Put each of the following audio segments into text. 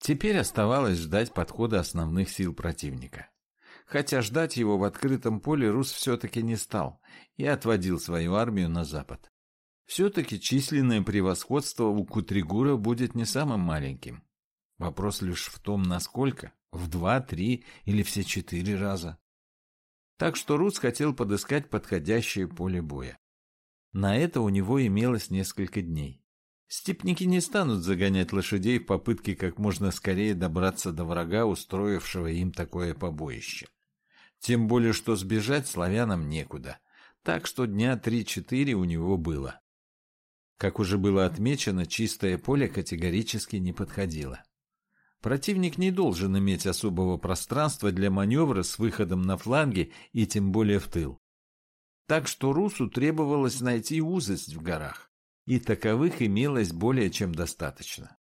Теперь оставалось ждать подхода основных сил противника. Хотя ждать его в открытом поле Рус все-таки не стал и отводил свою армию на запад. Все-таки численное превосходство у Кутригура будет не самым маленьким. Вопрос лишь в том, насколько – в два, три или все четыре раза. Так что Рус хотел подыскать подходящее поле боя. На это у него имелось несколько дней. Степники не станут загонять лошадей в попытке как можно скорее добраться до врага, устроившего им такое побоище. Тем более, что сбежать славянам некуда, так что дня три-четыре у него было. Как уже было отмечено, чистое поле категорически не подходило. Противник не должен иметь особого пространства для маневра с выходом на фланги и тем более в тыл. Так что Русу требовалось найти узость в горах, и таковых имелось более чем достаточно.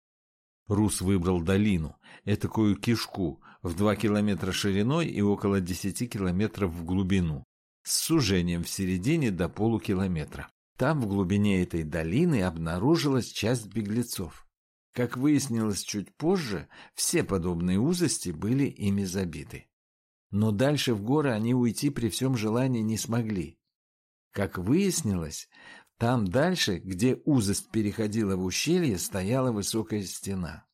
Рус выбрал долину, этакую кишку, в 2 километра шириной и около 10 километров в глубину, с сужением в середине до полукилометра. Там, в глубине этой долины, обнаружилась часть беглецов. Как выяснилось чуть позже, все подобные узости были ими забиты. Но дальше в горы они уйти при всем желании не смогли. Как выяснилось, там дальше, где узость переходила в ущелье, стояла высокая стена.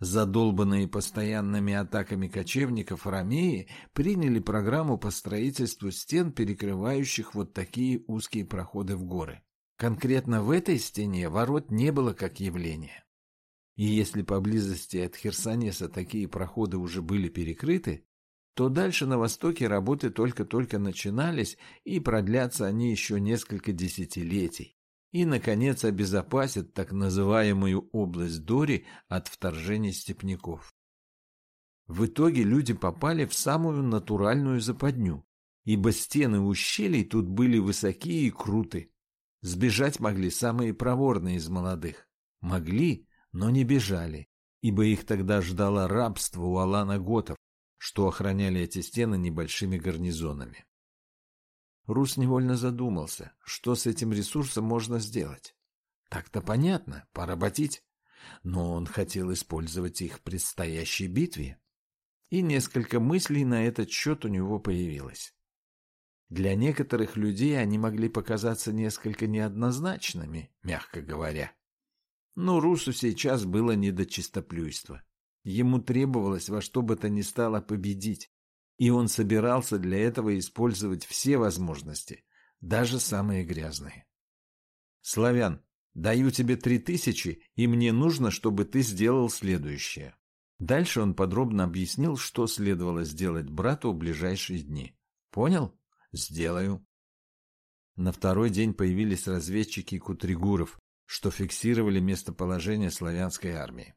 Задолбанные постоянными атаками кочевников ромеи приняли программу по строительству стен, перекрывающих вот такие узкие проходы в горы. Конкретно в этой стене ворот не было как явления. И если поблизости от Херсонеса такие проходы уже были перекрыты, то дальше на востоке работы только-только начинались и продлятся они еще несколько десятилетий и, наконец, обезопасит так называемую область Дори от вторжения степняков. В итоге люди попали в самую натуральную западню, ибо стены ущелий тут были высокие и круты. Сбежать могли самые проворные из молодых. Могли, но не бежали, ибо их тогда ждало рабство у Алана Готов, что охраняли эти стены небольшими гарнизонами. Рус невольно задумался, что с этим ресурсом можно сделать. Так-то понятно, поработить. Но он хотел использовать их в предстоящей битве. И несколько мыслей на этот счет у него появилось. Для некоторых людей они могли показаться несколько неоднозначными, мягко говоря. Но Русу сейчас было не до чистоплюйства. Ему требовалось во что бы то ни стало победить и он собирался для этого использовать все возможности, даже самые грязные. «Славян, даю тебе три тысячи, и мне нужно, чтобы ты сделал следующее». Дальше он подробно объяснил, что следовало сделать брату в ближайшие дни. «Понял? Сделаю». На второй день появились разведчики Кутригуров, что фиксировали местоположение славянской армии.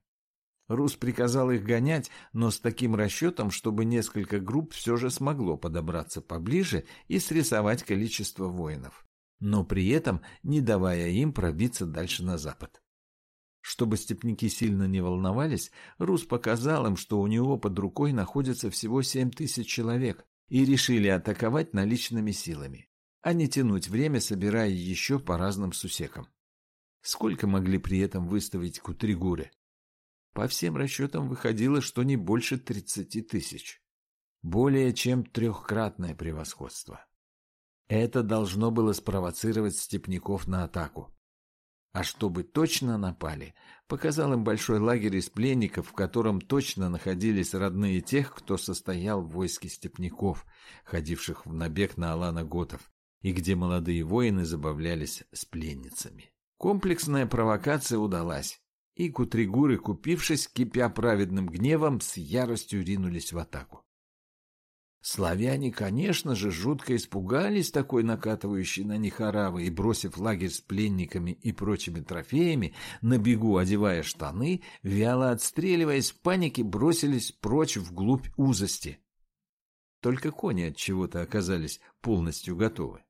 Рус приказал их гонять, но с таким расчетом, чтобы несколько групп все же смогло подобраться поближе и срисовать количество воинов, но при этом не давая им пробиться дальше на запад. Чтобы степняки сильно не волновались, Рус показал им, что у него под рукой находится всего семь тысяч человек, и решили атаковать наличными силами, а не тянуть время, собирая еще по разным сусекам. Сколько могли при этом выставить кутригуры? По всем расчетам выходило, что не больше 30 тысяч. Более чем трехкратное превосходство. Это должно было спровоцировать степняков на атаку. А чтобы точно напали, показал им большой лагерь из пленников, в котором точно находились родные тех, кто состоял в войске степняков, ходивших в набег на Алана Готов, и где молодые воины забавлялись с пленницами. Комплексная провокация удалась и кутригуры, купившись, кипя праведным гневом, с яростью ринулись в атаку. Славяне, конечно же, жутко испугались такой накатывающей на них оравы и, бросив лагерь с пленниками и прочими трофеями, на бегу одевая штаны, вяло отстреливаясь в панике, бросились прочь вглубь узости. Только кони от чего-то оказались полностью готовы.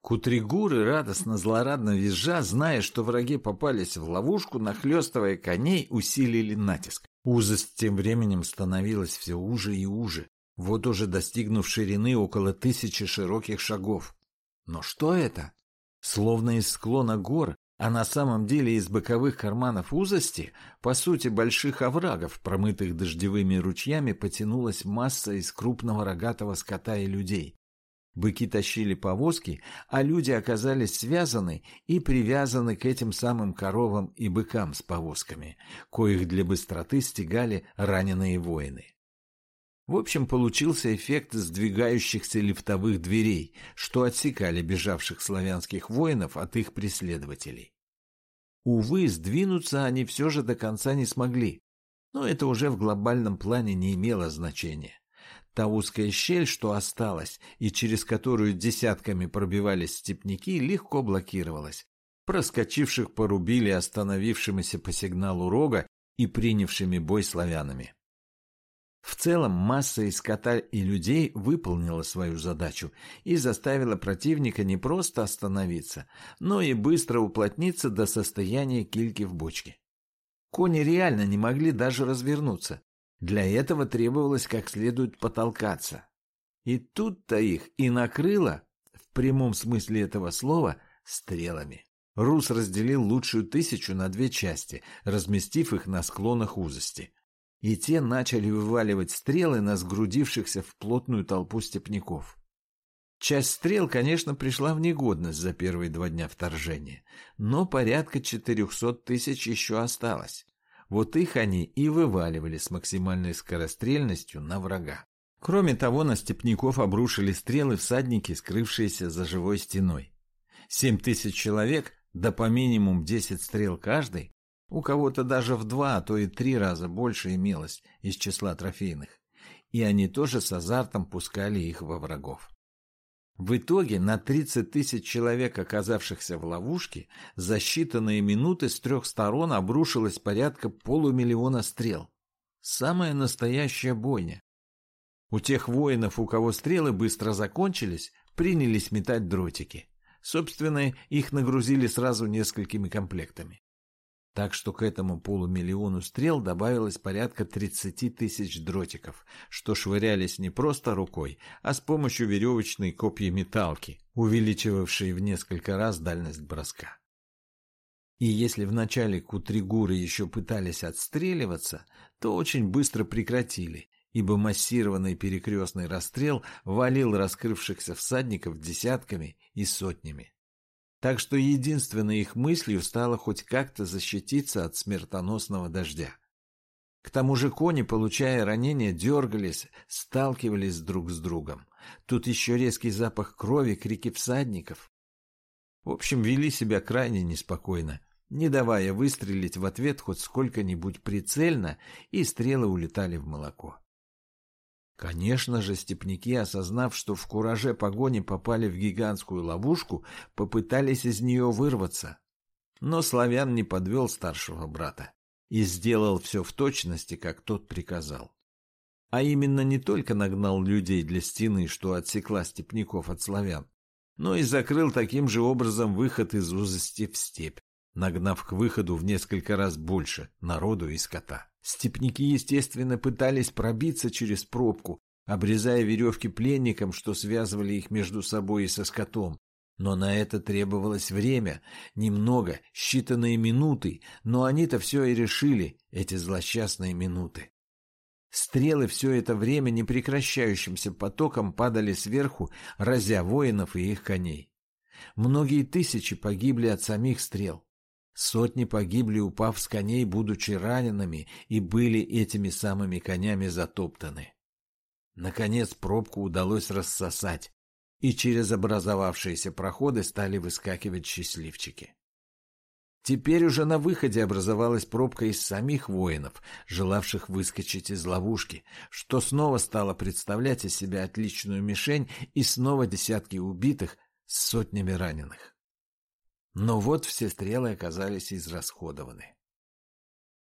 Кутригуры, радостно-злорадно визжа, зная, что враги попались в ловушку, нахлестывая коней, усилили натиск. Узость тем временем становилась все уже и уже, вот уже достигнув ширины около тысячи широких шагов. Но что это? Словно из склона гор А на самом деле из боковых карманов узости, по сути больших оврагов, промытых дождевыми ручьями, потянулась масса из крупного рогатого скота и людей. Быки тащили повозки, а люди оказались связаны и привязаны к этим самым коровам и быкам с повозками, коих для быстроты стегали раненые воины. В общем, получился эффект сдвигающихся лифтовых дверей, что отсекали бежавших славянских воинов от их преследователей. Увы, сдвинуться они все же до конца не смогли, но это уже в глобальном плане не имело значения. Та узкая щель, что осталась, и через которую десятками пробивались степняки, легко блокировалась. Проскочивших порубили остановившимися по сигналу рога и принявшими бой славянами. В целом масса из скота и людей выполнила свою задачу и заставила противника не просто остановиться, но и быстро уплотниться до состояния кильки в бочке. Кони реально не могли даже развернуться. Для этого требовалось как следует потолкаться. И тут-то их и накрыло, в прямом смысле этого слова, стрелами. Рус разделил лучшую тысячу на две части, разместив их на склонах узости и те начали вываливать стрелы на сгрудившихся в плотную толпу степняков. Часть стрел, конечно, пришла в негодность за первые два дня вторжения, но порядка четырехсот тысяч еще осталось. Вот их они и вываливали с максимальной скорострельностью на врага. Кроме того, на степняков обрушили стрелы всадники, скрывшиеся за живой стеной. Семь тысяч человек, да по минимум десять стрел каждый, у кого-то даже в два, а то и три раза больше имелось из числа трофейных. И они тоже с азартом пускали их во врагов. В итоге на 30 тысяч человек, оказавшихся в ловушке, за считанные минуты с трех сторон обрушилось порядка полумиллиона стрел. Самая настоящая бойня. У тех воинов, у кого стрелы быстро закончились, принялись метать дротики. Собственно, их нагрузили сразу несколькими комплектами. Так что к этому полумиллиону стрел добавилось порядка 30 тысяч дротиков, что швырялись не просто рукой, а с помощью веревочной копья-металки, увеличивавшей в несколько раз дальность броска. И если вначале кутригуры еще пытались отстреливаться, то очень быстро прекратили, ибо массированный перекрестный расстрел валил раскрывшихся всадников десятками и сотнями так что единственной их мыслью стало хоть как-то защититься от смертоносного дождя. К тому же кони, получая ранения, дергались, сталкивались друг с другом. Тут еще резкий запах крови, крики всадников. В общем, вели себя крайне неспокойно, не давая выстрелить в ответ хоть сколько-нибудь прицельно, и стрелы улетали в молоко. Конечно же, степняки, осознав, что в кураже погони попали в гигантскую ловушку, попытались из нее вырваться. Но славян не подвел старшего брата и сделал все в точности, как тот приказал. А именно не только нагнал людей для стены, что отсекла степняков от славян, но и закрыл таким же образом выход из узости в степь, нагнав к выходу в несколько раз больше народу и скота. Степники, естественно, пытались пробиться через пробку, обрезая веревки пленникам, что связывали их между собой и со скотом. Но на это требовалось время, немного, считанные минуты, но они-то все и решили, эти злосчастные минуты. Стрелы все это время непрекращающимся потоком падали сверху, разя воинов и их коней. Многие тысячи погибли от самих стрел. Сотни погибли, упав с коней, будучи ранеными, и были этими самыми конями затоптаны. Наконец пробку удалось рассосать, и через образовавшиеся проходы стали выскакивать счастливчики. Теперь уже на выходе образовалась пробка из самих воинов, желавших выскочить из ловушки, что снова стало представлять из себя отличную мишень и снова десятки убитых с сотнями раненых. Но вот все стрелы оказались израсходованы.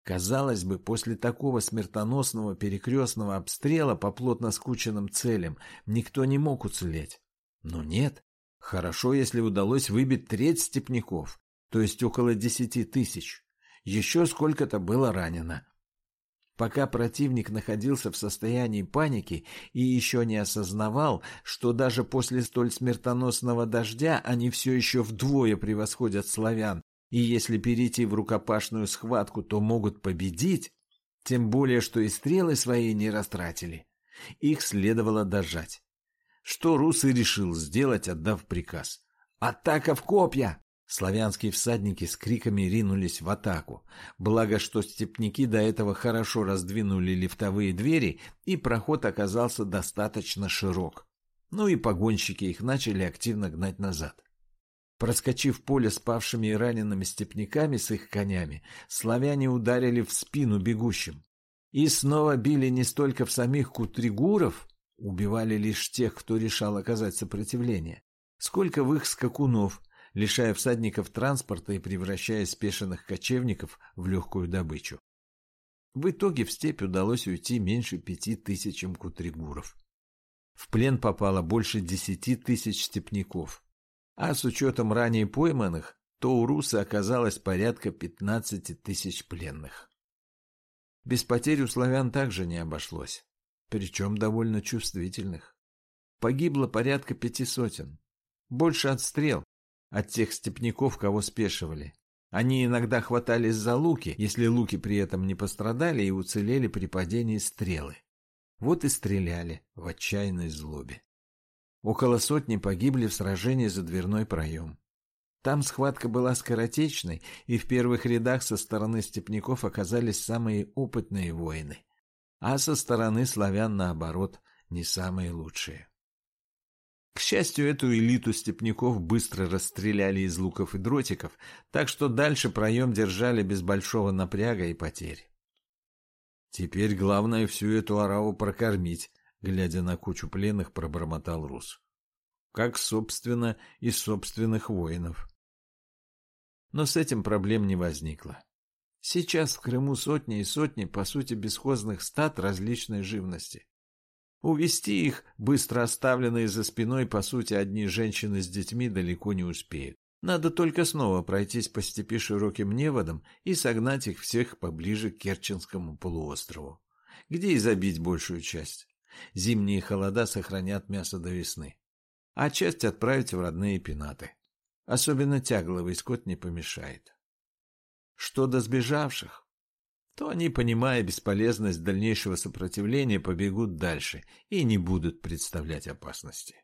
Казалось бы, после такого смертоносного перекрестного обстрела по плотно скученным целям никто не мог уцелеть. Но нет. Хорошо, если удалось выбить треть степняков, то есть около десяти тысяч. Еще сколько-то было ранено. Пока противник находился в состоянии паники и еще не осознавал, что даже после столь смертоносного дождя они все еще вдвое превосходят славян, И если перейти в рукопашную схватку, то могут победить, тем более, что и стрелы свои не растратили. Их следовало дожать. Что Рус и решил сделать, отдав приказ. «Атака в копья!» Славянские всадники с криками ринулись в атаку. Благо, что степняки до этого хорошо раздвинули лифтовые двери, и проход оказался достаточно широк. Ну и погонщики их начали активно гнать назад. Проскочив поле с павшими и ранеными степняками с их конями, славяне ударили в спину бегущим. И снова били не столько в самих кутригуров, убивали лишь тех, кто решал оказать сопротивление, сколько в их скакунов, лишая всадников транспорта и превращая спешенных кочевников в легкую добычу. В итоге в степь удалось уйти меньше пяти тысячам кутригуров. В плен попало больше десяти тысяч степняков, а с учетом ранее пойманных, то у руса оказалось порядка пятнадцати тысяч пленных. Без потерь у славян также не обошлось, причем довольно чувствительных. Погибло порядка пяти сотен. Больше от стрел, от тех степняков, кого спешивали. Они иногда хватались за луки, если луки при этом не пострадали и уцелели при падении стрелы. Вот и стреляли в отчаянной злобе. Около сотни погибли в сражении за дверной проем. Там схватка была скоротечной, и в первых рядах со стороны степняков оказались самые опытные воины, а со стороны славян, наоборот, не самые лучшие. К счастью, эту элиту степняков быстро расстреляли из луков и дротиков, так что дальше проем держали без большого напряга и потерь. Теперь главное всю эту ораву прокормить, глядя на кучу пленных, пробормотал Рус. Как, собственно, и собственных воинов. Но с этим проблем не возникло. Сейчас в Крыму сотни и сотни, по сути, бесхозных стад различной живности. Увести их, быстро оставленные за спиной, по сути, одни женщины с детьми далеко не успеют. Надо только снова пройтись по степи широким неводом и согнать их всех поближе к Керченскому полуострову, где и забить большую часть. Зимние холода сохранят мясо до весны. А часть отправить в родные пенаты. Особенно тягловый скот не помешает. Что до сбежавших, то они, понимая бесполезность дальнейшего сопротивления, побегут дальше и не будут представлять опасности.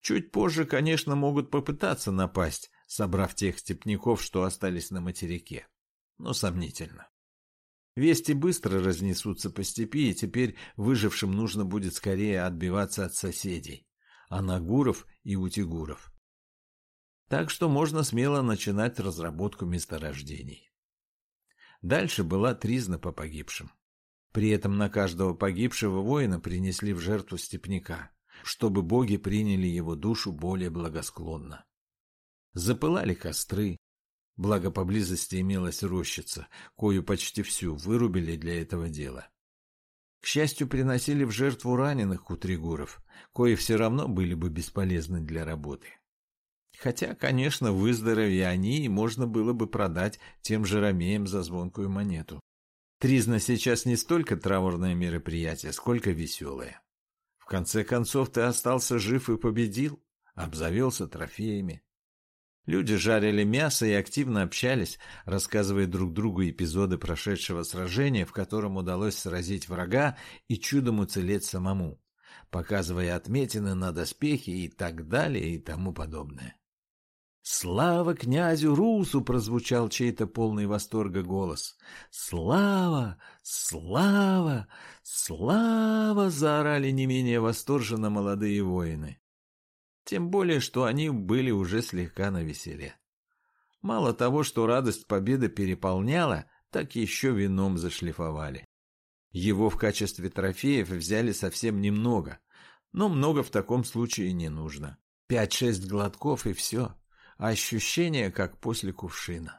Чуть позже, конечно, могут попытаться напасть, собрав тех степняков, что остались на материке. Но сомнительно. Вести быстро разнесутся по степи, и теперь выжившим нужно будет скорее отбиваться от соседей, анагуров и утигуров. Так что можно смело начинать разработку месторождений. Дальше была тризна по погибшим. При этом на каждого погибшего воина принесли в жертву степняка чтобы боги приняли его душу более благосклонно. Запылали костры, благо поблизости имелась рощица, кою почти всю вырубили для этого дела. К счастью, приносили в жертву раненых кутригуров, кои все равно были бы бесполезны для работы. Хотя, конечно, выздоровее они, и можно было бы продать тем же ромеям за звонкую монету. Тризна сейчас не столько траурное мероприятие, сколько веселое. В конце концов, ты остался жив и победил, обзавелся трофеями. Люди жарили мясо и активно общались, рассказывая друг другу эпизоды прошедшего сражения, в котором удалось сразить врага и чудом уцелеть самому, показывая отметины на доспехи и так далее и тому подобное. «Слава князю Русу!» — прозвучал чей-то полный восторга голос. «Слава! Слава! Слава!» — заорали не менее восторженно молодые воины. Тем более, что они были уже слегка навеселе. Мало того, что радость победы переполняла, так еще вином зашлифовали. Его в качестве трофеев взяли совсем немного, но много в таком случае не нужно. Пять-шесть глотков и все ощущение, как после кувшина.